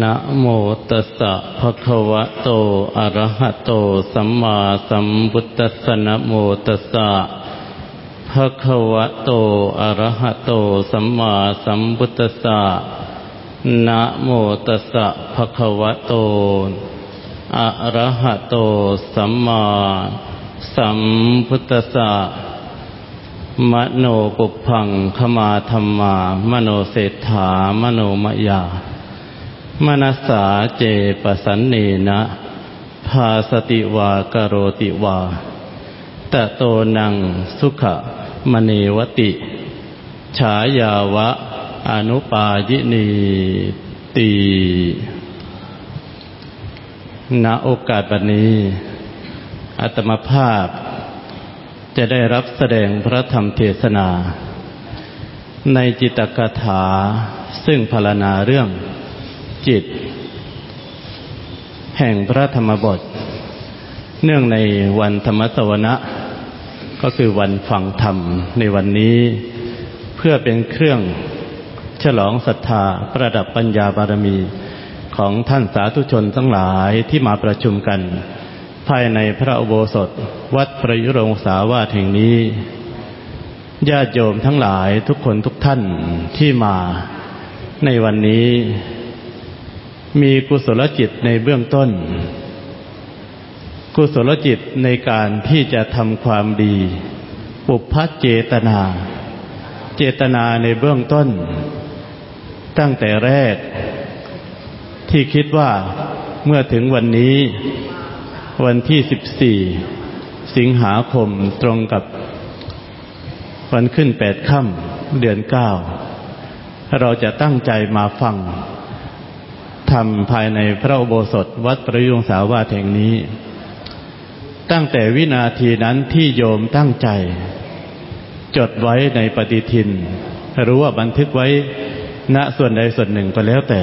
นะโมตัสสะภะคะวะโต อะระหะโต สัมมาสัมพุทธัสสะนะโมตัสสะภะคะวะโต อะระหะโต สัมมาสัมพุทธัสสะนะโมตัสสะภะคะวะโต อะระหะโต สัมมาสัมพุทธัสสะมโนปุพังขมาธรรมา มโนเศรษฐามโนมยา มนัสสาเจปสันเนนะภาสติวากโรติวาตะโตนังสุขมณีวติ ฉายาวะ อนุปายินีตีณโอกาสบันนี้ อัตมภาพ จะได้รับแสดงพระธรรมเทศนา ในจิตกถาซึ่งพรรณนาเรื่อง จิต แห่งพระธรรมบท เนื่องในวันธรรมสวนะ ก็คือวันฟังธรรมในวันนี้ เพื่อเป็นเครื่องฉลองศรัทธาประดับปัญญาบารมีของท่านสาธุชนทั้งหลายที่มาประชุมกัน ภายในพระอุโบสถ วัดประยุรงสาวาสแห่งนี้ญาติโยมทั้งหลายทุกคนทุกท่านที่มาในวันนี้ มีกุศลจิตในเบื้องต้น กุศลจิตในการที่จะทำความดี ปุพพเจตนา เจตนาในเบื้องต้น ตั้งแต่แรก ที่คิดว่าเมื่อถึงวันนี้ วันที่สิบสี่สิงหาคมตรงกับ วันขึ้นแปดค่ำเดือนเก้าเราจะตั้งใจมาฟัง ทำภายในพระอุโบสถวัดประยุงสาวาแห่งนี้ ตั้งแต่วินาทีนั้นที่โยมตั้งใจ จดไว้ในปฏิทิน หรู้ว่าบันทึกไว้ณส่วนใดส่วนหนึ่งก็แล้วแต่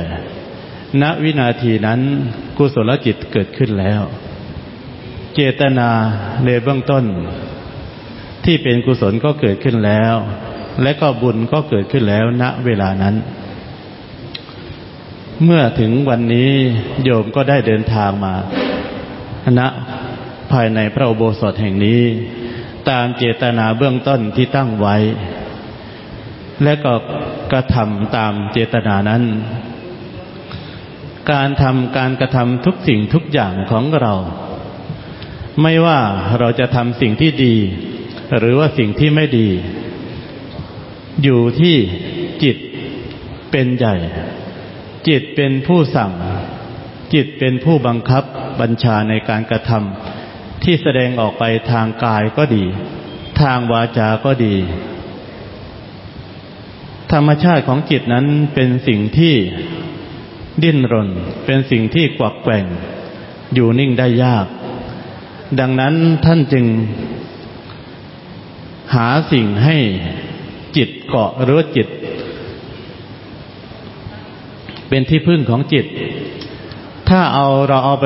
ณวินาทีนั้นกุศลจิตเกิดขึ้นแล้ว เจตนาในเบื้องต้น ที่เป็นกุศลก็เกิดขึ้นแล้ว และก็บุญก็เกิดขึ้นแล้วณเวลานั้น เมื่อถึงวันนี้โยมก็ได้เดินทางมาณภายในพระอุโบสถแห่งนี้ ตามเจตนาเบื้องต้นที่ตั้งไว้ และก็กระทำตามเจตนานั้น การทำการกระทำทุกสิ่งทุกอย่างของเรา ไม่ว่าเราจะทำสิ่งที่ดี หรือว่าสิ่งที่ไม่ดี อยู่ที่จิตเป็นใหญ่ จิตเป็นผู้สั่ง จิตเป็นผู้บังคับบัญชาในการกระทำที่แสดงออกไปทางกายก็ดี ทางวาจาก็ดี ธรรมชาติของจิตนั้นเป็นสิ่งที่ดิ้นรน เป็นสิ่งที่กวักแกว่ง อยู่นิ่งได้ยาก ดังนั้นท่านจึงหาสิ่งให้จิตเกาะหรือจิต เป็นที่พึ่งของจิต ถ้าเอาเราเอาไป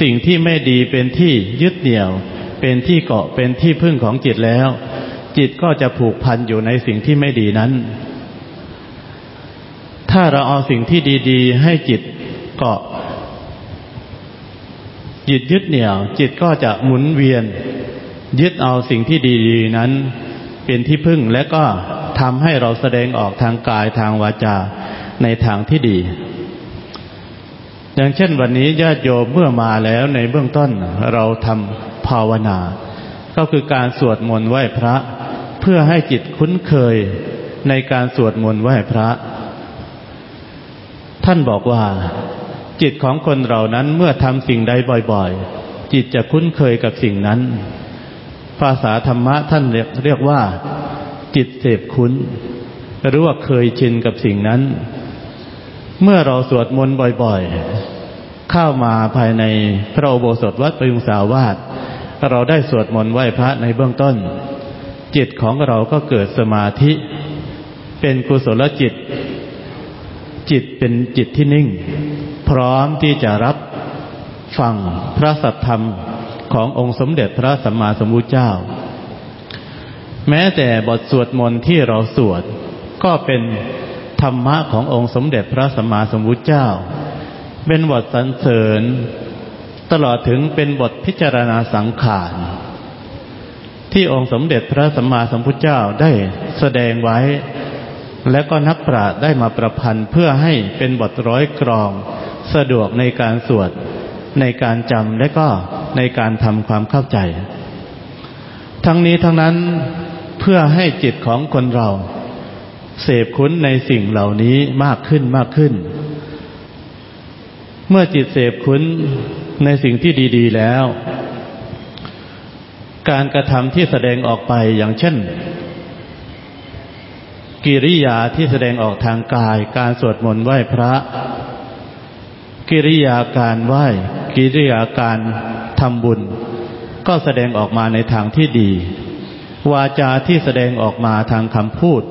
สิ่งที่ไม่ดีเป็นที่ยึดเหนี่ยว เป็นที่เกาะเป็นที่พึ่งของจิตแล้ว จิตก็จะผูกพันอยู่ในสิ่งที่ไม่ดีนั้น ถ้าเราเอาสิ่งที่ดี ๆ ให้จิตเกาะ จิตยึดเหนี่ยว จิตก็จะหมุนเวียน ยึดเอาสิ่งที่ดีๆนั้น เป็นที่พึ่งและก็ทำให้เราแสดงออกทางกายทางวาจา ในทางที่ดี อย่างเช่นวันนี้ญาติโยมเมื่อมาแล้วในเบื้องต้นเราทำภาวนา ก็คือการสวดมนต์ไหว้พระ เพื่อให้จิตคุ้นเคยในการสวดมนต์ไหว้พระ ท่านบอกว่า จิตของคนเรานั้นเมื่อทำสิ่งใดบ่อยๆ จิตจะคุ้นเคยกับสิ่งนั้น ภาษาธรรมะท่านเรียกว่า จิตเสพคุ้นหรือว่าเคยชินกับสิ่งนั้น เมื่อเราสวดมนต์บ่อยๆ เข้ามาภายในพระอุโบสถวัดประยุงสาวาสเราได้สวดมนต์ไหว้พระในเบื้องต้น จิตของเราก็เกิดสมาธิ เป็นกุศลจิต จิตเป็นจิตที่นิ่ง พร้อมที่จะรับฟังพระสัทธรรมขององค์สมเด็จพระสัมมาสัมพุทธเจ้า แม้แต่บทสวดมนต์ที่เราสวดก็เป็น รรมะขององค์สมเด็จพระสัมมาสัมพุทธเจ้า เป็นบทสรรเสริญ ตลอดถึงเป็นบทพิจารณาสังขารที่องค์สมเด็จพระสัมมาสัมพุทธเจ้าได้แสดงไว้ และก็นักปราชญ์ได้มาประพันธ์เพื่อให้เป็นบทร้อยกรอง สะดวกในการสวดในการจำและก็ในการทำความเข้าใจ ทั้งนี้ทั้งนั้นเพื่อให้จิตของคนเรา เสพคุ้นในสิ่งเหล่านี้มากขึ้นมากขึ้น เมื่อจิตเสพคุ้นในสิ่งที่ดี ๆ แล้ว การกระทำที่แสดงออกไปอย่างเช่น กิริยาที่แสดงออกทางกาย การสวดมนต์ไหว้พระ กิริยาการไหว้ กิริยาการทำบุญ ก็แสดงออกมาในทางที่ดี วาจาที่แสดงออกมาทางคำพูด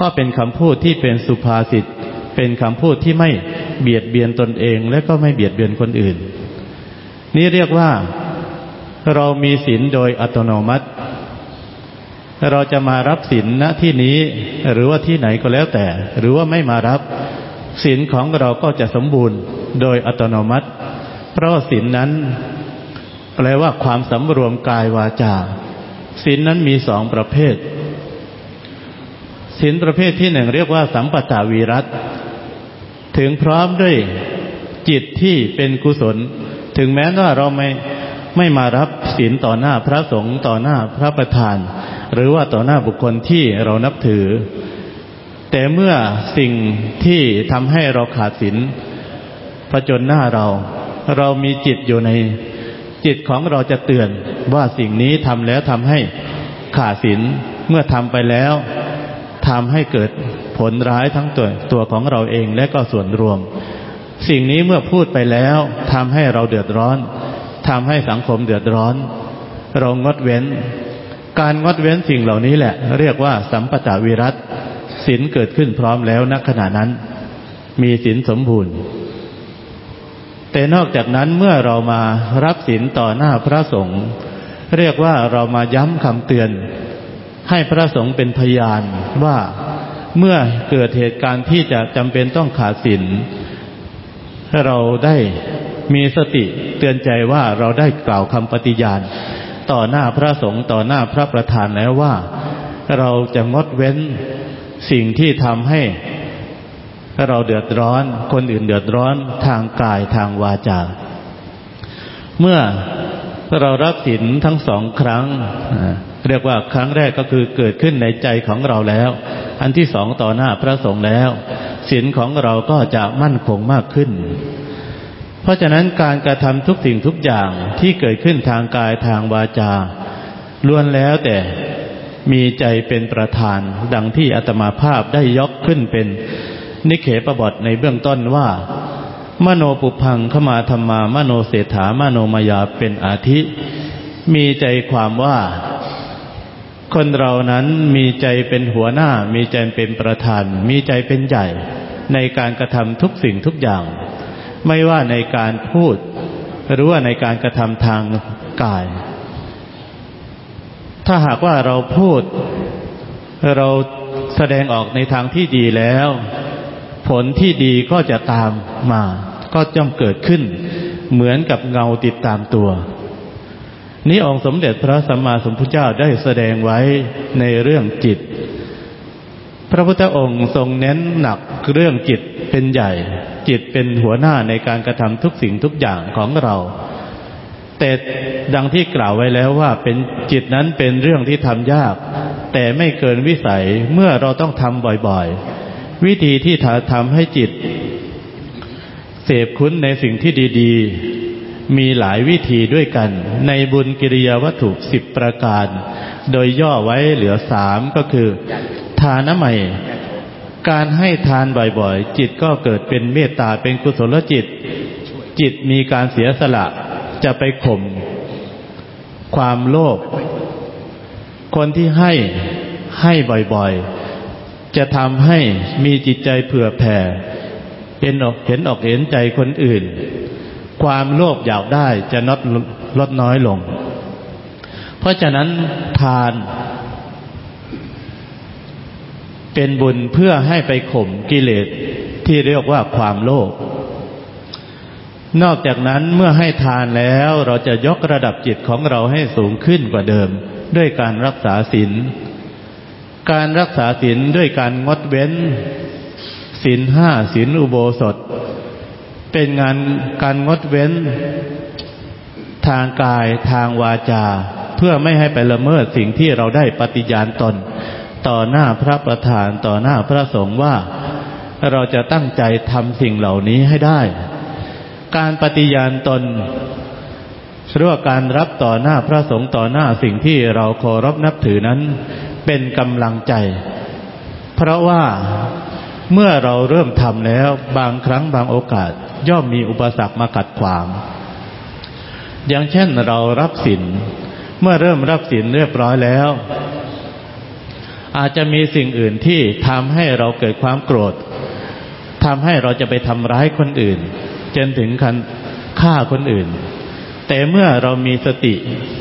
ก็เป็นคำพูดที่เป็นสุภาษิตเป็นคำพูดที่ไม่เบียดเบียนตนเอง และก็ไม่เบียดเบียนคนอื่น นี่เรียกว่าเรามีศีลโดยอัตโนมัติ เราจะมารับศีลณที่นี้หรือว่าที่ไหนก็แล้วแต่ หรือว่าไม่มารับศีลของเราก็จะสมบูรณ์โดยอัตโนมัติ เพราะศีลนั้น แปลว่าความสำรวมกายวาจาศีลนั้นมีสองประเภท ศีลประเภทที่หนึ่งเรียกว่าสัมปตาวีรัตถึงพร้อมด้วยจิตที่เป็นกุศล ถึงแม้ว่าเราไม่ไม่มารับศีลต่อหน้าพระสงฆ์ต่อหน้าพระประธาน หรือว่าต่อหน้าบุคคลที่เรานับถือ แต่เมื่อสิ่งที่ทำให้เราขาดศีลผจญหน้าเรา เรามีจิตอยู่ในจิตของเราจะเตือนว่าสิ่งนี้ทำแล้วทำให้ขาดศีลเมื่อทำไปแล้ว ทำให้เกิดผลร้ายทั้งตัวตัวของเราเองและก็ส่วนรวม สิ่งนี้เมื่อพูดไปแล้วทำให้เราเดือดร้อนทำให้สังคมเดือดร้อน เรางดเว้น การงดเว้นสิ่งเหล่านี้แหละ เรียกว่าสัมปตาวิรัตศีลเกิดขึ้นพร้อมแล้วณขณะนั้น มีศีลสมบูรณ์แต่นอกจากนั้นเมื่อเรามารับศีลต่อหน้าพระสงฆ์เรียกว่าเรามาย้ำคำเตือน ให้พระสงฆ์เป็นพยานว่าเมื่อเกิดเหตุการณ์ที่จะจำเป็นต้องขาดศีลเราได้มีสติเตือนใจว่าเราได้กล่าวคำปฏิญาณ ต่อหน้าพระสงฆ์ต่อหน้าพระประธานแล้วว่า เราจะงดเว้นสิ่งที่ทำให้เราเดือดร้อน คนอื่นเดือดร้อนทางกายทางวาจา เมื่อ เรารับศีลทั้งสองครั้ง เรียกว่าครั้งแรกก็คือเกิดขึ้นในใจของเราแล้ว อันที่สองต่อหน้าพระสงฆ์แล้วศีลของเราก็จะมั่นคงมากขึ้น เพราะฉะนั้นการกระทำทุกสิ่งทุกอย่างที่เกิดขึ้นทางกายทางวาจาล้วนแล้วแต่มีใจเป็นประธาน ดังที่อาตมาภาพได้ยกขึ้นเป็นนิเขปบทในเบื้องต้นว่า มโนปุพังขมาธรรมามโนเศรษฐามโนมายาเป็นอาทิ มีใจความว่า คนเรานั้นมีใจเป็นหัวหน้า มีใจเป็นประธาน มีใจเป็นใหญ่ ในการกระทำทุกสิ่งทุกอย่าง ไม่ว่าในการพูด หรือว่าในการกระทำทางกาย ถ้าหากว่าเราพูด เราแสดงออกในทางที่ดีแล้ว ผลที่ดีก็จะตามมา ก็ย่อมเกิดขึ้น เหมือนกับเงาติดตามตัว นี้องค์สมเด็จพระสัมมาสัมพุทธเจ้าได้แสดงไว้ในเรื่องจิต พระพุทธองค์ทรงเน้นหนักเรื่องจิตเป็นใหญ่ จิตเป็นหัวหน้าในการกระทำทุกสิ่งทุกอย่างของเราแต่ดังที่กล่าวไว้แล้วว่าเป็นจิตนั้นเป็นเรื่องที่ทำยาก แต่ไม่เกินวิสัยเมื่อเราต้องทำบ่อยๆ วิธีที่ทำให้จิต เสพคุ้นในสิ่งที่ดี ๆ มีหลายวิธีด้วยกัน ในบุญกิริยาวัตถุสิบประการ โดยย่อไว้เหลือสามก็คือ ทานะใหม่ การให้ทานบ่อยๆ จิตก็เกิดเป็นเมตตาเป็นกุศลจิต จิตมีการเสียสละจะไปข่มความโลภคนที่ให้ให้บ่อยๆ จะทำให้มีจิตใจเผื่อแผ่เห็นออกเห็นออกเห็นใจคนอื่น ความโลภอยากได้จะลดลดน้อยลง เพราะฉะนั้นทาน เป็นบุญเพื่อให้ไปข่มกิเลสที่เรียกว่าความโลภนอกจากนั้นเมื่อให้ทานแล้วเราจะยกระดับจิตของเราให้สูงขึ้นกว่าเดิม ด้วยการรักษาศีล การรักษาศีลด้วยการงดเว้นศีลห้าศีลอุโบสถ เป็นงานการงดเว้นทางกายทางวาจา เพื่อไม่ให้ไปละเมิดสิ่งที่เราได้ปฏิญาณตน ต่อหน้าพระประธานต่อหน้าพระสงฆ์ว่าเราจะตั้งใจทำสิ่งเหล่านี้ให้ได้ การปฏิญาณตนเรียกว่าการรับต่อหน้าพระสงฆ์ต่อหน้าสิ่งที่เราเคารพนับถือนั้น เป็นกำลังใจ เพราะว่าเมื่อเราเริ่มทำแล้วบางครั้งบางโอกาสย่อมมีอุปสรรคมาขัดขวาง อย่างเช่นเรารับสินเมื่อเริ่มรับสินเรียบร้อยแล้ว อาจจะมีสิ่งอื่นที่ทำให้เราเกิดความโกรธทำให้เราจะไปทำร้ายคนอื่น จนถึงคันฆ่าคนอื่น แต่เมื่อเรามีสติ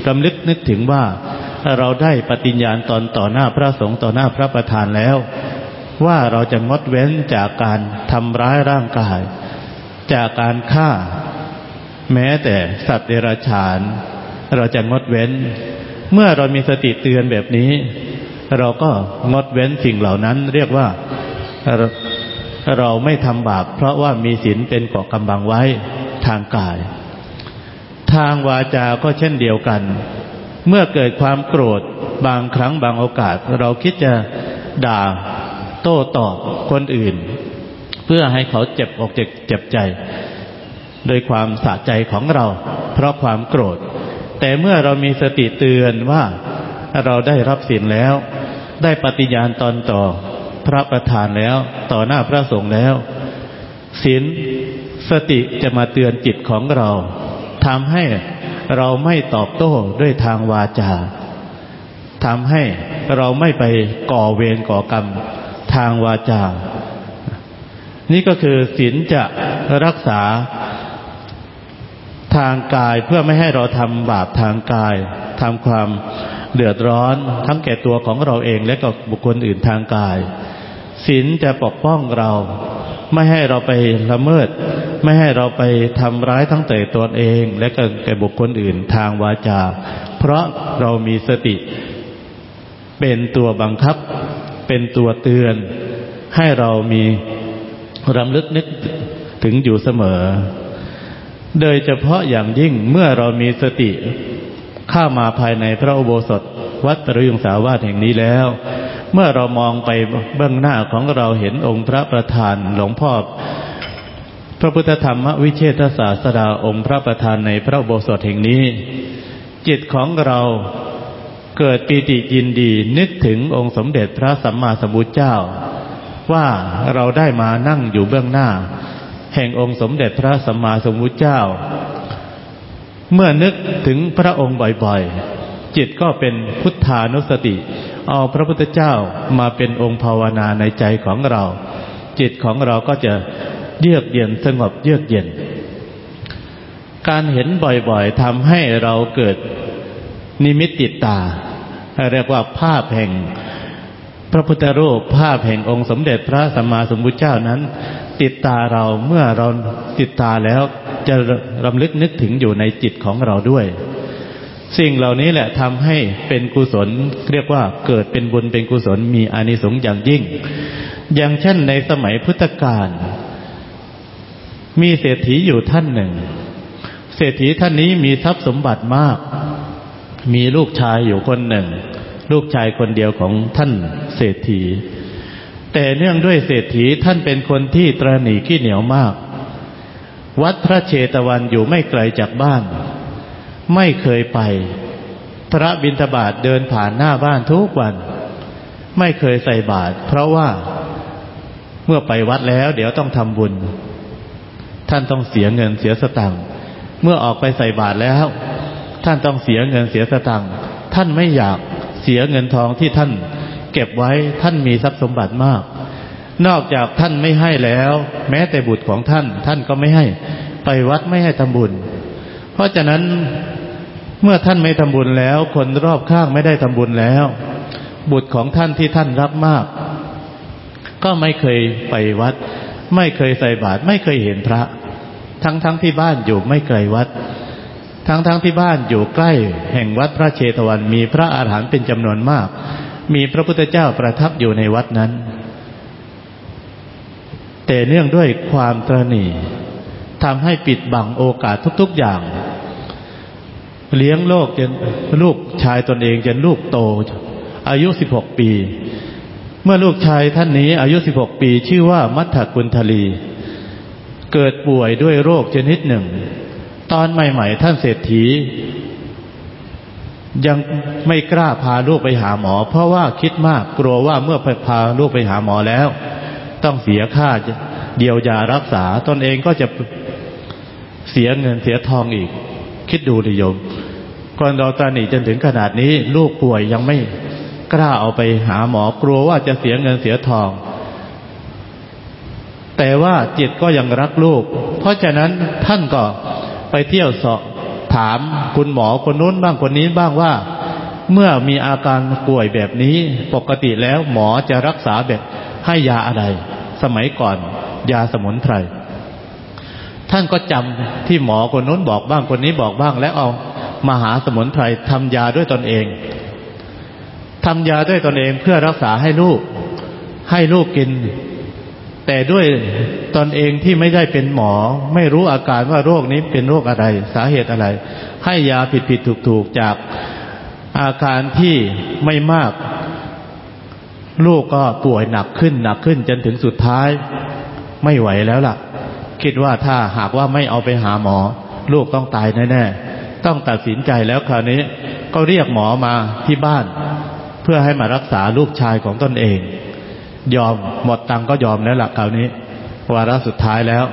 รำลึกนึกถึงว่า ถ้าเราได้ปฏิญญาณตอนต่อหน้าพระสงฆ์ต่อหน้าพระประธานแล้ว ว่าเราจะงดเว้นจากการทำร้ายร่างกาย จากการฆ่า แม้แต่สัตว์เดรัจฉาน เราจะงดเว้น เมื่อเรามีสติเตือนแบบนี้ เราก็งดเว้นสิ่งเหล่านั้น เรียกว่าเราเราไม่ทำบาปเพราะว่ามีศีลเป็นเกาะกำบังไว้ทางกาย ทางวาจาก็เช่นเดียวกัน เมื่อเกิดความโกรธบางครั้งบางโอกาส เราคิดจะด่าโต้ตอบคนอื่น เพื่อให้เขาเจ็บอกเจ็บเจ็บใจ โดยความสะใจของเรา เพราะความโกรธ แต่เมื่อเรามีสติเตือนว่าเราได้รับสินแล้ว ได้ปฏิญาณตอนต่อพระประธานแล้วต่อหน้าพระสงฆ์แล้วศีลสติจะมาเตือนจิตของเราทำให้ เราไม่ตอบโต้ด้วยทางวาจาทำให้เราไม่ไปก่อเวรก่อกรรมทางวาจา นี่ก็คือศีลจะรักษาทางกายเพื่อไม่ให้เราทำบาปทางกายทำความเดือดร้อน ทั้งแก่ตัวของเราเองและกับบุคคลอื่นทางกายศีลจะปกป้องเรา ไม่ให้เราไปละเมิด ไม่ให้เราไปทำร้ายทั้งแต่ตัวเอง และก็แก่บุคคลอื่นทางวาจา เพราะเรามีสติ เป็นตัวบังคับ เป็นตัวเตือน ให้เรามีรำลึกนึกถึงอยู่เสมอ โดยเฉพาะอย่างยิ่งเมื่อเรามีสติเข้ามาภายในพระอุโบสถ วัดปริยงสาวาสแห่งนี้แล้ว เมื่อเรามองไปเบื้องหน้าของเราเห็นองค์พระประธานหลวงพ่อพระพุทธธรรมวิเชษศาสดาองค์พระประธานในพระโบสถแห่งนี้ จิตของเราเกิดปีติยินดีนึกถึงองค์สมเด็จพระสัมมาสัมพุทธเจ้า ว่าเราได้มานั่งอยู่เบื้องหน้า แห่งองค์สมเด็จพระสัมมาสัมพุทธเจ้า เมื่อนึกถึงพระองค์บ่อยๆ จิตก็เป็นพุทธานุสติ เอาพระพุทธเจ้ามาเป็นองค์ภาวนาในใจของเรา จิตของเราก็จะเยือกเย็นสงบเยือกเย็น การเห็นบ่อยๆทำให้เราเกิดนิมิตติตา เรียกว่าภาพแห่งพระพุทธรูปภาพแห่งองค์สมเด็จพระสัมมาสัมพุทธเจ้านั้น ติดตาเราเมื่อเราติดตาแล้วจะรำลึกนึกถึงอยู่ในจิตของเราด้วย สิ่งเหล่านี้แหละทำให้เป็นกุศล เรียกว่าเกิดเป็นบุญเป็นกุศลมีอานิสงส์อย่างยิ่ง อย่างเช่นในสมัยพุทธกาลมีเศรษฐีอยู่ท่านหนึ่ง เศรษฐีท่านนี้มีทรัพย์สมบัติมาก มีลูกชายอยู่คนหนึ่ง ลูกชายคนเดียวของท่านเศรษฐี แต่เนื่องด้วยเศรษฐีท่านเป็นคนที่ตรณีขี้เหนียวมาก วัดพระเชตวันอยู่ไม่ไกลจากบ้าน ไม่เคยไป พระบิณฑบาตเดินผ่านหน้าบ้านทุกวัน ไม่เคยใส่บาตรเพราะว่าเมื่อไปวัดแล้ว เดี๋ยวต้องทำบุญ ท่านต้องเสียเงินเสียสตังค์เมื่อออกไปใส่บาตรแล้ว ท่านต้องเสียเงินเสียสตังค์ท่านไม่อยากเสียเงินทองที่ท่านเก็บไว้ท่านมีทรัพย์สมบัติมาก นอกจากท่านไม่ให้แล้ว แม้แต่บุตรของท่าน ท่านก็ไม่ให้ ไปวัดไม่ให้ทำบุญ เพราะฉะนั้น เมื่อท่านไม่ทำบุญแล้ว คนรอบข้างไม่ได้ทำบุญแล้ว บุตรของท่านที่ท่านรักมาก ก็ไม่เคยไปวัด ไม่เคยใส่บาตรไม่เคยเห็นพระ ทั้งทั้งที่บ้านอยู่ไม่ไกลวัด ทั้งทั้งที่บ้านอยู่ใกล้ แห่งวัดพระเชตวันมีพระอาหารหันต์เป็นจำนวนมาก มีพระพุทธเจ้าประทับอยู่ในวัดนั้น แต่เนื่องด้วยความตรณีทำให้ปิดบังโอกาสทุก ๆอย่าง เลี้ยงโลกจนลูกชายตนเองจนลูกโต อายุสิบหกปี เมื่อลูกชายท่านนี้ อายุสิบหกปี ชื่อว่ามัทธกุลทลี เกิดป่วยด้วยโรคชนิดหนึ่ง ตอนใหม่ ๆ ท่านเศรษฐี ยังไม่กล้าพาลูกไปหาหมอ เพราะว่าคิดมากกลัวว่าเมื่อพาลูกไปหาหมอแล้ว ต้องเสียค่าเยียวยารักษาตนเองก็จะเสียเงินเสียทองอีก คิดดูดิโยม ก่อนเราตาหนีจนถึงขนาดนี้ ลูกป่วยยังไม่กล้าเอาไปหาหมอกลัวว่าจะเสียเงินเสียทอง แต่ว่าจิตก็ยังรักลูก เพราะฉะนั้นท่านก็ไปเที่ยวสอบถามคุณหมอคนนู้นบ้างคนนี้บ้างว่า เมื่อมีอาการป่วยแบบนี้ปกติแล้วหมอจะรักษาแบบให้ยาอะไร สมัยก่อนยาสมุนไพรท่านก็จำที่หมอคนนู้นบอกบ้างคนนี้บอกบ้างแล้วเอา มาหาสมุนไพรทำยาด้วยตนเองทำยาด้วยตนเองเพื่อรักษาให้ลูก ให้ลูกกิน แต่ด้วยตนเองที่ไม่ได้เป็นหมอ ไม่รู้อาการว่าโรคนี้เป็นโรคอะไร สาเหตุอะไร ให้ยาผิดผิดถูกถูกจากอาการที่ไม่มาก ลูกก็ป่วยหนักขึ้นหนักขึ้นจนถึงสุดท้าย ไม่ไหวแล้วล่ะ คิดว่าถ้าหากว่าไม่เอาไปหาหมอ ลูกต้องตายแน่ๆ ต้องตัดสินใจแล้วคราวนี้ก็เรียกหมอมาที่บ้าน เพื่อให้มารักษาลูกชายของตนเอง ยอมหมดตังก็ยอมแล้วหลักคราวนี้ วาระสุดท้ายแล้ว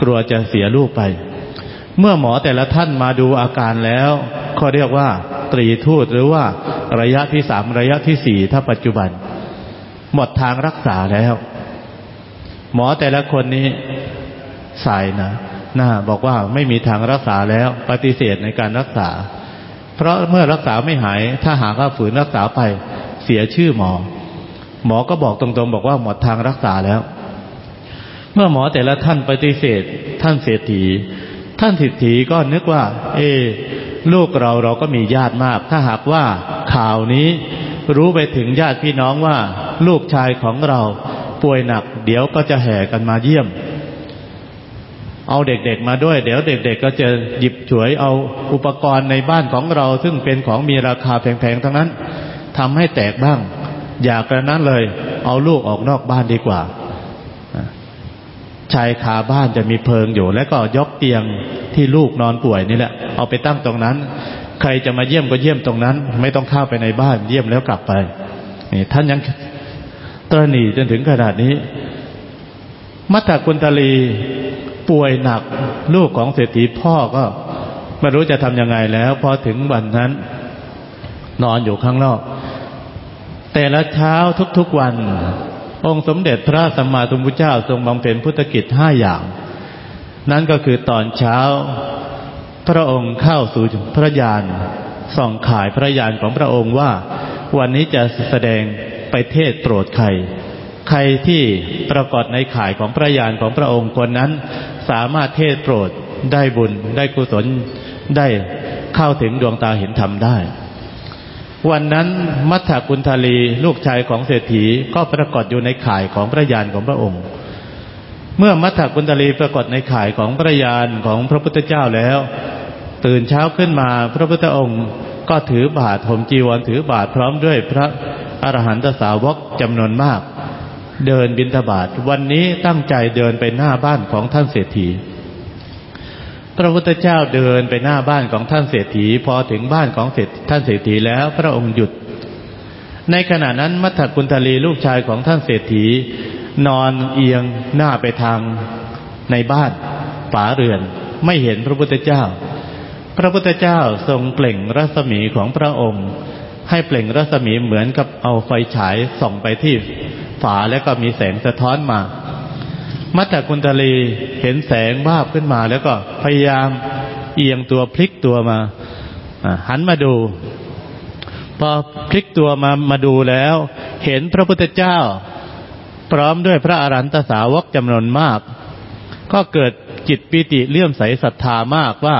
กลัวจะเสียลูกไป เมื่อหมอแต่ละท่านมาดูอาการแล้วเขาเรียกว่า ตรีทูตหรือว่าระยะที่สามระยะที่สี่ถ้าปัจจุบัน หมดทางรักษาแล้ว หมอแต่ละคนนี้สายนะ นะบอกว่าไม่มีทางรักษาแล้วปฏิเสธในการรักษา เพราะเมื่อรักษาไม่หาย ถ้าหากว่าฝืนรักษาไปเสียชื่อหมอ หมอก็บอกตรงๆ บอกว่าหมดทางรักษาแล้ว เมื่อหมอแต่ละท่านปฏิเสธ ท่านเศรษฐี ท่านเศรษฐีก็นึกว่า เอลูกเราเราก็มีญาติมาก ถ้าหากว่าข่าวนี้รู้ไปถึงญาติพี่น้องว่า ลูกชายของเราป่วยหนัก เดี๋ยวก็จะแห่กันมาเยี่ยม เอาเด็กๆมาด้วย เดี๋ยวเด็ก ๆ ก็จะหยิบฉวยเอาอุปกรณ์ในบ้านของเรา ซึ่งเป็นของมีราคาแพงๆทั้งนั้นทำให้แตกบ้าง อย่ากระนั้นเลย เอาลูกออกนอกบ้านดีกว่าชายคาบ้านจะมีเพิงอยู่ แล้วก็ยกเตียงที่ลูกนอนป่วยนี่แหละ เอาไปตั้งตรงนั้น ใครจะมาเยี่ยมก็เยี่ยมตรงนั้น ไม่ต้องเข้าไปในบ้านเยี่ยมแล้วกลับไปนี่ท่านยังตรณีจนถึงขนาดนี้ มัตตกุณตลี ป่วยหนัก ลูกของเศรษฐีพ่อก็ไม่รู้จะทำยังไงแล้ว พอถึงวันนั้น นอนอยู่ข้างนอก แต่ละเช้าทุกๆวัน องค์สมเด็จพระสัมมาสัมพุทธเจ้าทรงบำเพ็ญพุทธกิจห้าอย่าง นั่นก็คือตอนเช้า พระองค์เข้าสู่พระญาณส่องขายพระญาณของพระองค์ว่า วันนี้จะแสดงไปเทศโปรดใครใครที่ปรากฏในข่ายของพระญาณของพระองค์คนนั้น สามารถเทศโปรดได้บุญ ได้กุศลได้เข้าถึงดวงตาเห็นธรรมได้ วันนั้นมัทธกุณทาลีลูกชายของเศรษฐีก็ปรากฏอยู่ในข่ายของพระญาณของพระองค์ เมื่อมัทธกุณทาลีปรากฏในข่ายของพระญาณของพระพุทธเจ้าแล้ว ตื่นเช้าขึ้นมาพระพุทธองค์ก็ถือบาตรห่มจีวรถือบาตรพร้อมด้วยพระอรหันตสาวกจำนวนมาก เดินบินทบาทวันนี้ตั้งใจเดินไปหน้าบ้านของท่านเศรษฐี พระพุทธเจ้าเดินไปหน้าบ้านของท่านเศรษฐี พอถึงบ้านของเศรษท่านเศรษฐีแล้วพระองค์หยุด ในขณะนั้นมัทธกุลทลีลูกชายของท่านเศรษฐี นอนเอียงหน้าไปทางในบ้านฝาเรือนไม่เห็นพระพุทธเจ้า พระพุทธเจ้าทรงเปล่งรัศมีของพระองค์ ให้เปล่งรัศมีเหมือนกับเอาไฟฉายส่องไปที่ ฝาแล้วก็มีแสงสะท้อนมา มัตตกุณตลีเห็นแสงวาบขึ้นมา แล้วก็พยายามเอียงตัวพลิกตัวมาหันมาดู พอพลิกตัวมามาดูแล้ว เห็นพระพุทธเจ้า พร้อมด้วยพระอรันตสาวกจำนวนมาก ก็เกิดจิตปิติเลื่อมใสศรัทธามากว่า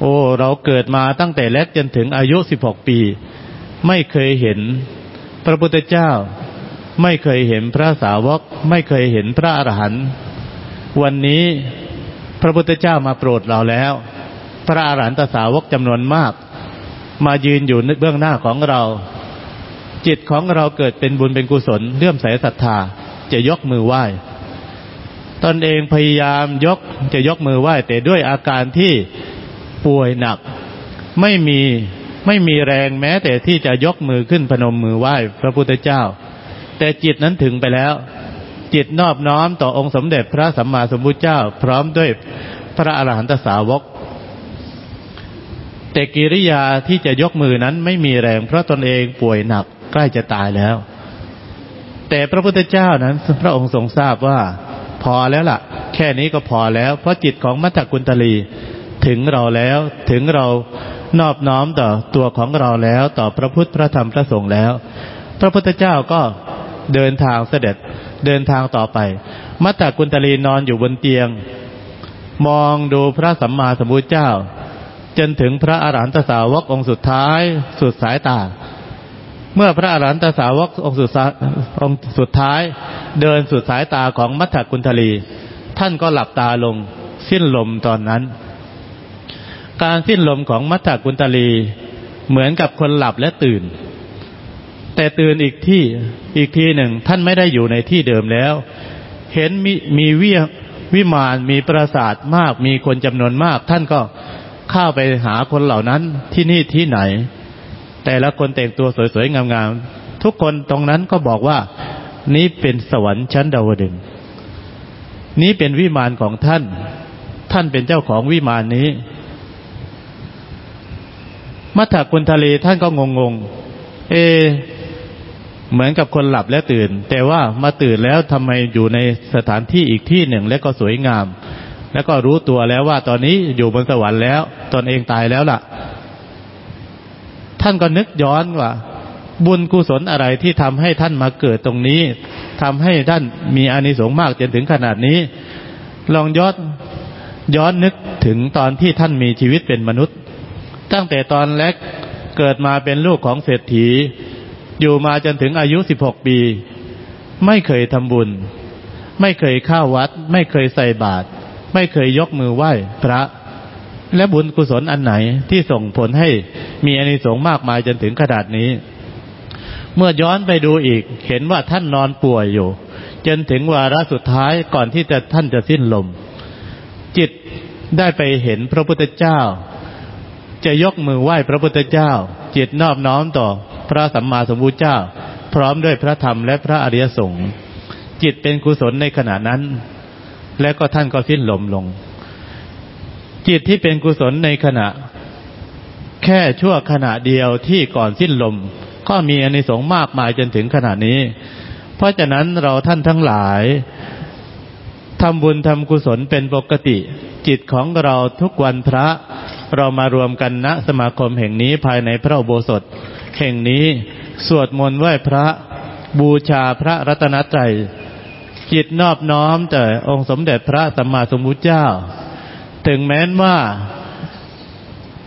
โอ้เราเกิดมาตั้งแต่เล็กจนถึงอายุสิบหกปี ไม่เคยเห็นพระพุทธเจ้า ไม่เคยเห็นพระสาวก ไม่เคยเห็นพระอรหันต์วันนี้พระพุทธเจ้ามาโปรดเราแล้ว พระอรหันตสาวกจำนวนมาก มายืนอยู่เบื้องหน้าของเรา จิตของเราเกิดเป็นบุญเป็นกุศลเลื่อมใสศรัทธาจะยกมือไหว้ตนเองพยายามยกจะยกมือไหว้แต่ด้วยอาการที่ป่วยหนัก ไม่มีไม่มีแรงแม้แต่ที่จะยกมือขึ้นพนมมือไหว้พระพุทธเจ้า แต่จิตนั้นถึงไปแล้ว จิตนอบน้อมต่อองค์สมเด็จพระสัมมาสัมพุทธเจ้า พร้อมด้วยพระอรหันตสาวก แต่กิริยาที่จะยกมือนั้นไม่มีแรง เพราะตนเองป่วยหนักใกล้จะตายแล้ว แต่พระพุทธเจ้านั้น พระองค์ทรงทราบว่า พอแล้วล่ะ แค่นี้ก็พอแล้ว เพราะจิตของมัตตกุลตลีถึงเราแล้วถึงเรานอบน้อมต่อตัวของเราแล้วต่อพระพุทธพระธรรมพระสงฆ์แล้ว พระพุทธเจ้าก็ เดินทางเสด็จ เดินทางต่อไป มัตตกุลตลีนอนอยู่บนเตียง มองดูพระสัมมาสัมพุทธเจ้า จนถึงพระอรหันตสาวกองค์สุดท้าย สุดสายตา เมื่อพระอรหันตสาวกองค์สุดองค์สุดท้าย เดินสุดสายตาของมัตตกุลตลี ท่านก็หลับตาลง สิ้นลมตอนนั้น การสิ้นลมของมัทธกุณตลีเหมือนกับคนหลับและตื่น แต่ตื่นอีกที่อีกทีหนึ่ง ท่านไม่ได้อยู่ในที่เดิมแล้ว เห็นมีมีวิวิมานมีปราสาทมาก มีคนจำนวนมาก ท่านก็เข้าไปหาคนเหล่านั้นที่นี่ที่ไหน แต่ละคนแต่งตัวสวยๆงามๆทุกคนตรงนั้นก็บอกว่า นี้เป็นสวรรค์ชั้นดาวดึงนี้เป็นวิมานของท่าน ท่านเป็นเจ้าของวิมานนี้มัทธกุลทะเลท่านก็งงงเอ เหมือนกับคนหลับแล้วตื่น แต่ว่ามาตื่นแล้วทำไมอยู่ในสถานที่อีกที่หนึ่งและก็สวยงาม แล้วก็รู้ตัวแล้วว่าตอนนี้อยู่บนสวรรค์แล้วตนเองตายแล้วล่ะ ท่านก็นึกย้อนว่า บุญกุศลอะไรที่ทำให้ท่านมาเกิดตรงนี้ทำให้ท่านมีอานิสงส์มากจนถึงขนาดนี้ ลองย้อนย้อนนึกถึงตอนที่ท่านมีชีวิตเป็นมนุษย์ ตั้งแต่ตอนเล็กเกิดมาเป็นลูกของเศรษฐี อยู่มาจนถึงอายุสิบหกปี ไม่เคยทำบุญ ไม่เคยเข้าวัด ไม่เคยใส่บาตรไม่เคยยกมือไหว้พระ และบุญกุศลอันไหนที่ส่งผลให้มีอานิสงส์มากมายจนถึงขนาดนี้ เมื่อย้อนไปดูอีก เห็นว่าท่านนอนป่วยอยู่ จนถึงวาระสุดท้ายก่อนที่จะท่านจะสิ้นลม จิตได้ไปเห็นพระพุทธเจ้า จะยกมือไหว้พระพุทธเจ้า จิตนอบน้อมต่อ พระสัมมาสัมพุทธเจ้า พร้อมด้วยพระธรรมและพระอริยสงฆ์จิตเป็นกุศลในขณะนั้น และก็ท่านก็สิ้นลมลง จิตที่เป็นกุศลในขณะ แค่ชั่วขณะเดียวที่ก่อนสิ้นลม ก็มีอนิสงส์มากมายจนถึงขณะนี้ เพราะฉะนั้นเราท่านทั้งหลายทำบุญทำกุศลเป็นปกติ จิตของเราทุกวันพระ เรามารวมกันณสมาคมแห่งนี้ภายในพระอุโบสถ แห่งนี้ สวดมนต์ไหว้พระบูชาพระรัตนตรัยจิตนอบน้อมแต่องค์สมเด็จพระสัมมาสัมพุทธเจ้า ถึงแม้นว่า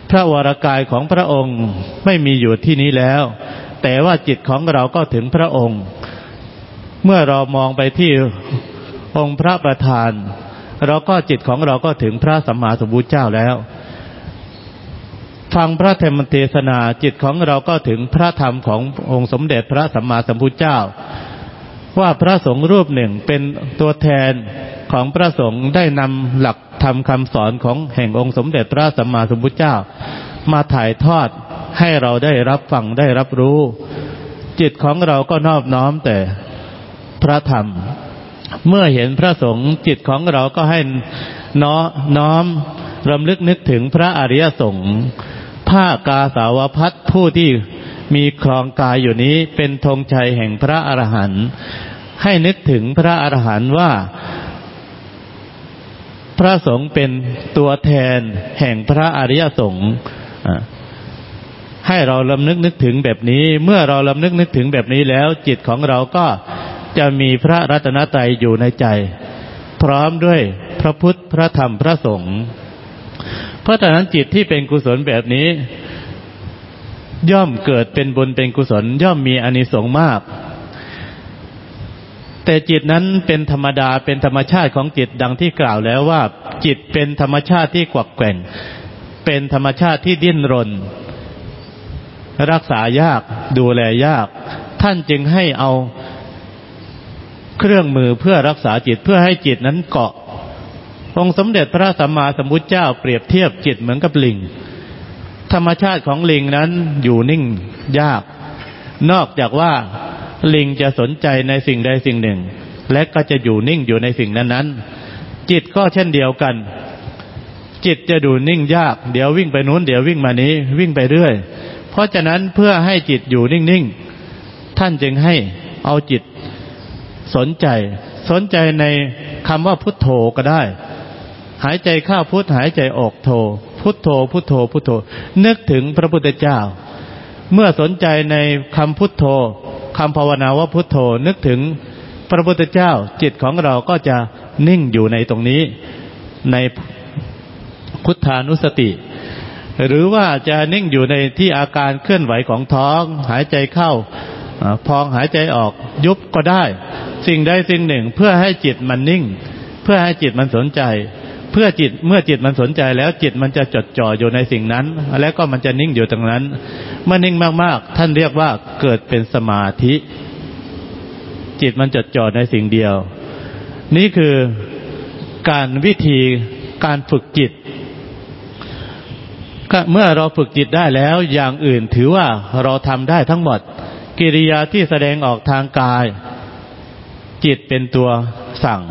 พระวรากายของพระองค์ไม่มีอยู่ที่นี้แล้ว แต่ว่าจิตของเราก็ถึงพระองค์ เมื่อเรามองไปที่องค์พระประธาน เราก็จิตของเราก็ถึงพระสัมมาสัมพุทธเจ้าแล้ว ฟังพระธรรมเทศนาจิตของเราก็ถึงพระธรรมขององค์สมเด็จพระสัมมาสัมพุทธเจ้า ว่าพระสงฆ์รูปหนึ่งเป็นตัวแทนของพระสงฆ์ได้นำหลักธรรมคำสอนของแห่งองค์สมเด็จพระสัมมาสัมพุทธเจ้า มาถ่ายทอดให้เราได้รับฟังได้รับรู้ จิตของเราก็นอบน้อมแต่พระธรรม เมื่อเห็นพระสงฆ์จิตของเราก็ให้น้อน้อมรำลึกนึกถึงพระอริยสงฆ์ ผ้ากาสาวพัดผู้ที่มีครองกายอยู่นี้เป็นธงชัยแห่งพระอรหันต์ให้นึกถึงพระอรหันต์ว่า พระสงฆ์เป็นตัวแทนแห่งพระอริยสงฆ์ให้เราลำนึกนึกถึงแบบนี้ เมื่อเราลำนึกนึกถึงแบบนี้แล้ว จิตของเราก็จะมีพระรัตนตรัยอยู่ในใจ พร้อมด้วยพระพุทธพระธรรมพระสงฆ์ ราะฉะนั้นจิตที่เป็นกุศลแบบนี้ ย่อมเกิดเป็นบุญเป็นกุศล ย่อมมีอานิสงส์มาก แต่จิตนั้นเป็นธรรมดาเป็นธรรมชาติของจิตดังที่กล่าวแล้วว่า จิตเป็นธรรมชาติที่กวักแกว่ง เป็นธรรมชาติที่ดิ้นรน รักษายากดูแลยาก ท่านจึงให้เอาเครื่องมือเพื่อรักษาจิตเพื่อให้จิตนั้นเกาะ องค์สมเด็จพระสัมมาสัมพุทธเจ้าเปรียบเทียบจิตเหมือนกับลิง ธรรมชาติของลิงนั้นอยู่นิ่งยาก นอกจากว่าลิงจะสนใจในสิ่งใดสิ่งหนึ่ง และก็จะอยู่นิ่งอยู่ในสิ่งนั้นๆ จิตก็เช่นเดียวกัน จิตจะดูนิ่งยาก เดี๋ยววิ่งไปนู้นเดี๋ยววิ่งมานี้วิ่งไปเรื่อย เพราะฉะนั้นเพื่อให้จิตอยู่นิ่งๆ ท่านจึงให้เอาจิตสนใจ สนใจในคำว่าพุทโธก็ได้ หายใจเข้าพุทหายใจออกโธพุทโธพุทโธพุทโธนึกถึงพระพุทธเจ้า เมื่อสนใจในคำพุทโธคำภาวนาว่าพุทโธนึกถึงพระพุทธเจ้า จิตของเราก็จะนิ่งอยู่ในตรงนี้ในพุทธานุสติ หรือว่าจะนิ่งอยู่ในที่อาการเคลื่อนไหวของท้อง หายใจเข้าพองหายใจออกยุบก็ได้ สิ่งใดสิ่งหนึ่งเพื่อให้จิตมันนิ่ง เพื่อให้จิตมันสนใจ เพื่อจิตเมื่อจิตมันสนใจแล้วจิตมันจะจดจ่ออยู่ในสิ่งนั้น แล้วก็มันจะนิ่งอยู่ตรงนั้น เมื่อนิ่งมากๆ ท่านเรียกว่าเกิดเป็นสมาธิ จิตมันจดจ่อในสิ่งเดียว นี่คือการวิธีการฝึกจิตเมื่อเราฝึกจิตได้แล้วอย่างอื่นถือว่าเราทำได้ทั้งหมด กิริยาที่แสดงออกทางกาย จิตเป็นตัวสั่ง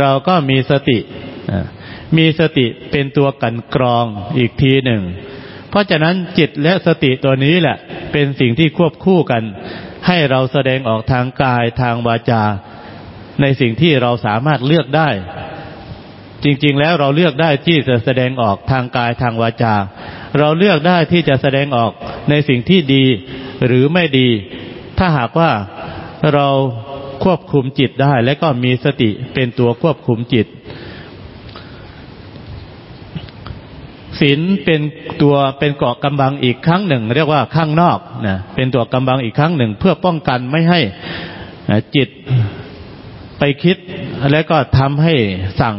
เราก็มีสติ มีสติเป็นตัวกันกรองอีกทีหนึ่ง เพราะฉะนั้นจิตและสติตัวนี้แหละ เป็นสิ่งที่ควบคู่กัน ให้เราแสดงออกทางกายทางวาจา ในสิ่งที่เราสามารถเลือกได้ จริง ๆ แล้วเราเลือกได้ที่จะแสดงออกทางกายทางวาจา เราเลือกได้ที่จะแสดงออกในสิ่งที่ดีหรือไม่ดี ถ้าหากว่าเราควบคุมจิตได้ และก็มีสติเป็นตัวควบคุมจิต ศีลเป็นตัวเป็นเกาะกำบังอีกครั้งหนึ่ง เรียกว่าข้างนอกนะเป็นตัวกำบังอีกครั้งหนึ่ง เพื่อป้องกันไม่ให้จิตไปคิด และก็ทำให้สั่ง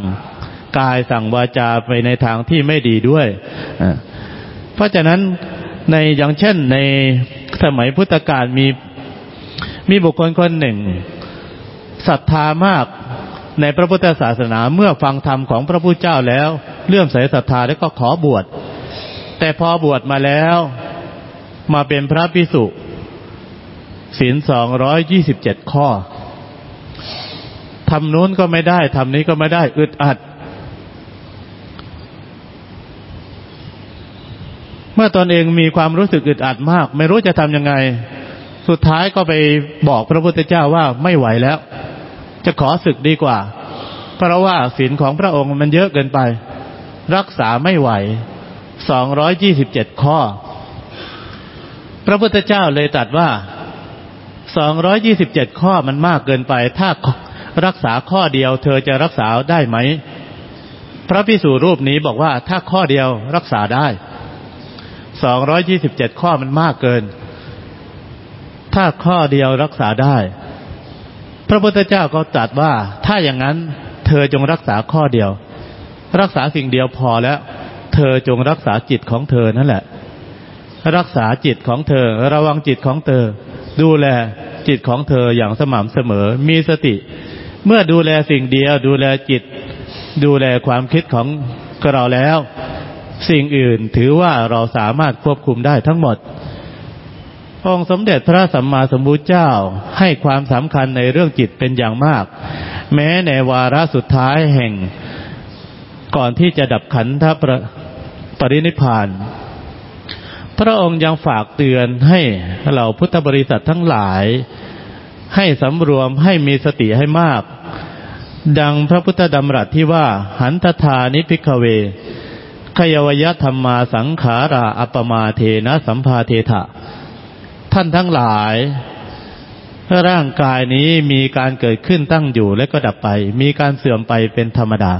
กายสั่งวาจาไปในทางที่ไม่ดีด้วย เพราะฉะนั้นในอย่างเช่นในสมัยพุทธกาลมีมีบุคคลคนหนึ่งศรัทธามากในพระพุทธศาสนาเมื่อฟังธรรมของพระพุทธเจ้าแล้ว เลื่อมใสศรัทธาแล้วก็ขอบวช แต่พอบวชมาแล้วมาเป็นพระพิสุศีลสองร้อยยี่สิบเจ็ดข้อทำนู้นก็ไม่ได้ทำนี้ก็ไม่ได้อึดอัด เมื่อตอนเองมีความรู้สึกอึดอัดมาก ไม่รู้จะทำยังไง สุดท้ายก็ไปบอกพระพุทธเจ้าว่าไม่ไหวแล้ว จะขอศึกดีกว่า เพราะว่าศีลของพระองค์มันเยอะเกินไป รักษาไม่ไหวสองร้อยยี่สิบเจ็ดข้อ พระพุทธเจ้าเลยตัดว่าสองร้อยยี่สิบเจ็ดข้อมันมากเกินไป ถ้ารักษาข้อเดียว เธอจะรักษาได้ไหม พระพิสูรรูปนี้บอกว่าถ้าข้อเดียวรักษาได้สองร้อยยี่สิบเจ็ดข้อมันมากเกิน ถ้าข้อเดียวรักษาได้ พระพุทธเจ้าก็ตรัสว่าถ้าอย่างนั้น เธอจงรักษาข้อเดียว รักษาสิ่งเดียวพอแล้ว เธอจงรักษาจิตของเธอนั่นแหละ รักษาจิตของเธอ ระวังจิตของเธอ ดูแลจิตของเธออย่างสม่ำเสมอ มีสติ เมื่อดูแลสิ่งเดียว ดูแลจิต ดูแลความคิดของเราแล้ว สิ่งอื่นถือว่าเราสามารถควบคุมได้ทั้งหมดองสมเด็จพระสัมมาสัมพุทธเจ้าให้ความสำคัญในเรื่องจิตเป็นอย่างมาก แม้ในวาระสุดท้ายแห่ง ก่อนที่จะดับขันธปรปรินิพาน พระองค์ยังฝากเตือนให้เหล่าพุทธบริษัททั้งหลาย ให้สำรวมให้มีสติให้มาก ดังพระพุทธดำรัสที่ว่า หันทธานิพิกเวขยวยธรรมาสังขาราอัปมาเทนะสัมภาเทถะ ท่านทั้งหลาย ร่างกายนี้มีการเกิดขึ้นตั้งอยู่และก็ดับไป มีการเสื่อมไปเป็นธรรมดา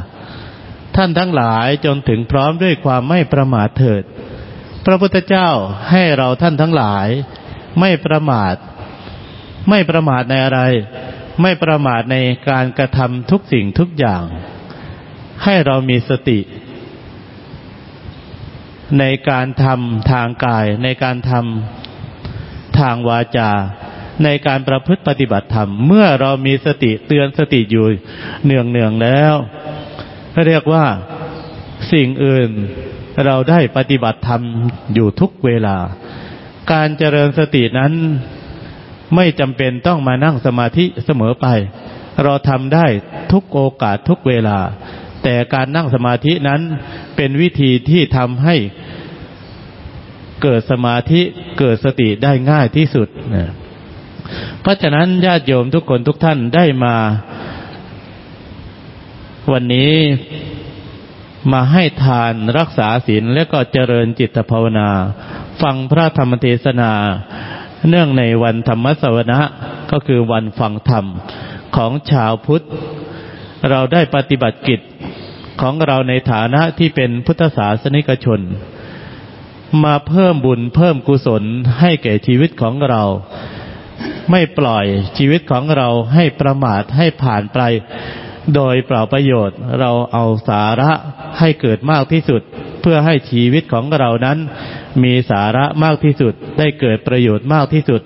ท่านทั้งหลายจนถึงพร้อมด้วยความไม่ประมาทเถิด พระพุทธเจ้าให้เราท่านทั้งหลาย ไม่ประมาท ไม่ประมาทในอะไร ไม่ประมาทในการกระทำทุกสิ่งทุกอย่าง ให้เรามีสติ ในการทำทางกาย ในการทำทางวาจา ในการประพฤติปฏิบัติธรรม เมื่อเรามีสติเตือนสติอยู่เนืองเนืองแล้ว เรียกว่าสิ่งอื่นเราได้ปฏิบัติธรรมอยู่ทุกเวลา การเจริญสตินั้นไม่จำเป็นต้องมานั่งสมาธิเสมอไป เราทำได้ทุกโอกาสทุกเวลา แต่การนั่งสมาธินั้นเป็นวิธีที่ทำให้เกิดสมาธิเกิดสติได้ง่ายที่สุด เพราะฉะนั้นญาติโยมทุกคนทุกท่านได้มา วันนี้มาให้ทานรักษาศีลและก็เจริญจิตภาวนา ฟังพระธรรมเทศนา เนื่องในวันธรรมสวนะก็คือวันฟังธรรมของชาวพุทธ เราได้ปฏิบัติกิจของเราในฐานะที่เป็นพุทธศาสนิกชน มาเพิ่มบุญเพิ่มกุศลให้แก่ชีวิตของเรา ไม่ปล่อยชีวิตของเราให้ประมาทให้ผ่านไป โดยเปล่าประโยชน์เราเอาสาระให้เกิดมากที่สุด เพื่อให้ชีวิตของเรานั้น มีสาระมากที่สุด ได้เกิดประโยชน์มากที่สุด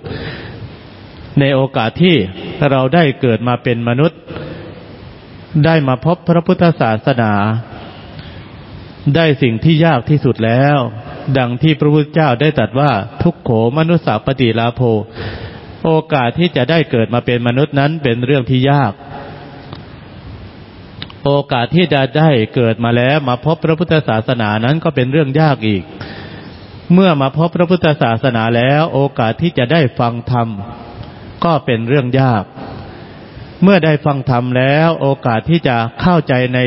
ในโอกาสที่เราได้เกิดมาเป็นมนุษย์ ได้มาพบพระพุทธศาสนา ได้สิ่งที่ยากที่สุดแล้ว ดังที่พระพุทธเจ้าได้ตรัสว่าทุกโขมนุษย์สาปฏิลาโภโอกาสที่จะได้เกิดมาเป็นมนุษย์นั้นเป็นเรื่องที่ยาก โอกาสที่จะได้เกิดมาแล้ว มาพบพระพุทธศาสนานั้นก็เป็นเรื่องยากอีก เมื่อมาพบพระพุทธศาสนาแล้ว โอกาสที่จะได้ฟังธรรมก็เป็นเรื่องยาก เมื่อได้ฟังธรรมแล้ว โอกาสที่จะเข้าใจใน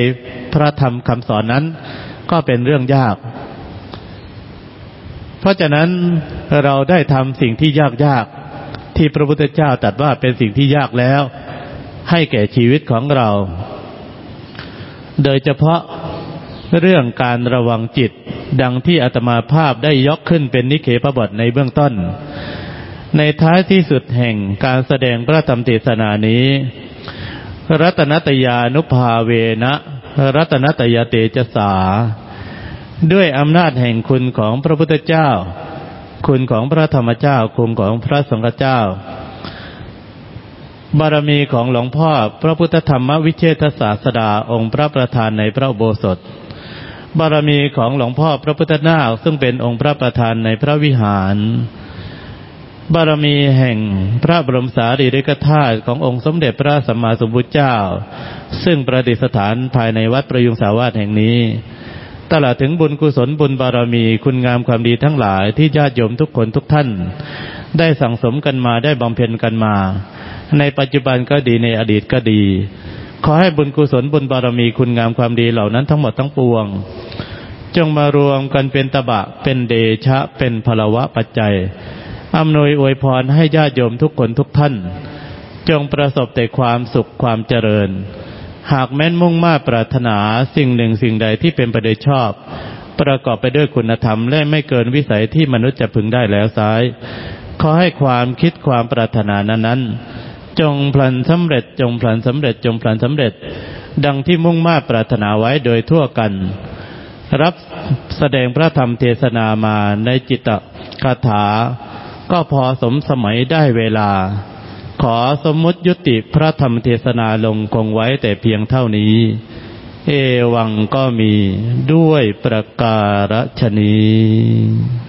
พระธรรมคำสอนนั้น ก็เป็นเรื่องยาก เพราะฉะนั้นเราได้ทำสิ่งที่ยากยากที่พระพุทธเจ้าตรัสว่าเป็นสิ่งที่ยากแล้ว ให้แก่ชีวิตของเรา โดยเฉพาะเรื่องการระวังจิต ดังที่อาตมาภาพได้ยกขึ้นเป็นนิเคปบทในเบื้องต้น ในท้ายที่สุดแห่งการแสดงพระธรรมเทศนานี้ รัตนตยานุภาเวนะรัตนตยเตจสา ด้วยอำนาจแห่งคุณของพระพุทธเจ้า คุณของพระธรรมเจ้า คุณของพระสงฆ์เจ้า บารมีของหลวงพ่อ พระพุทธธรรมวิเชษศาสดาองค์พระประธานในพระโบสถ บารมีของหลวงพ่อพระพุทธนาคซึ่งเป็นองค์พระประธานในพระวิหาร บารมีแห่งพระบรมสารีริกธาตุขององค์สมเด็จพระสัมมาสัมพุทธเจ้า ซึ่งประดิษฐานภายในวัดประยุงสาวาสแห่งนี้ ตลอดถึงบุญกุศลบุญบารมีคุณงามความดีทั้งหลายที่ญาติโยมทุกคนทุกท่าน ได้สั่งสมกันมาได้บำเพ็ญกันมา ในปัจจุบันก็ดีในอดีตก็ดี ขอให้บุญกุศลบุญบารมีคุณงามความดีเหล่านั้นทั้งหมดทั้งปวง จงมารวมกันเป็นตบะเป็นเดชะเป็นพลวะปัจจัยอำนวยอวยพรให้ญาติโยมทุกคนทุกท่าน จงประสบแต่ความสุขความเจริญ หากแม้นมุ่งมาปรารถนาสิ่งหนึ่งสิ่งใดที่เป็นประเดชอบ ประกอบไปด้วยคุณธรรมและไม่เกินวิสัยที่มนุษย์จะพึงได้แล้วซ้าย ขอให้ความคิดความปรารถนานั้นนั้น จงพลันสำเร็จ จงพลันสำเร็จ จงพลันสำเร็จ ดังที่มุ่งมาปรารถนาไว้โดยทั่วกัน รับแสดงพระธรรมเทศนามาในจิตคาถา ก็พอสมสมัยได้เวลา ขอสมมติยุติพระธรรมเทศนาลงคงไว้แต่เพียงเท่านี้ เอวังก็มีด้วยประการฉนี้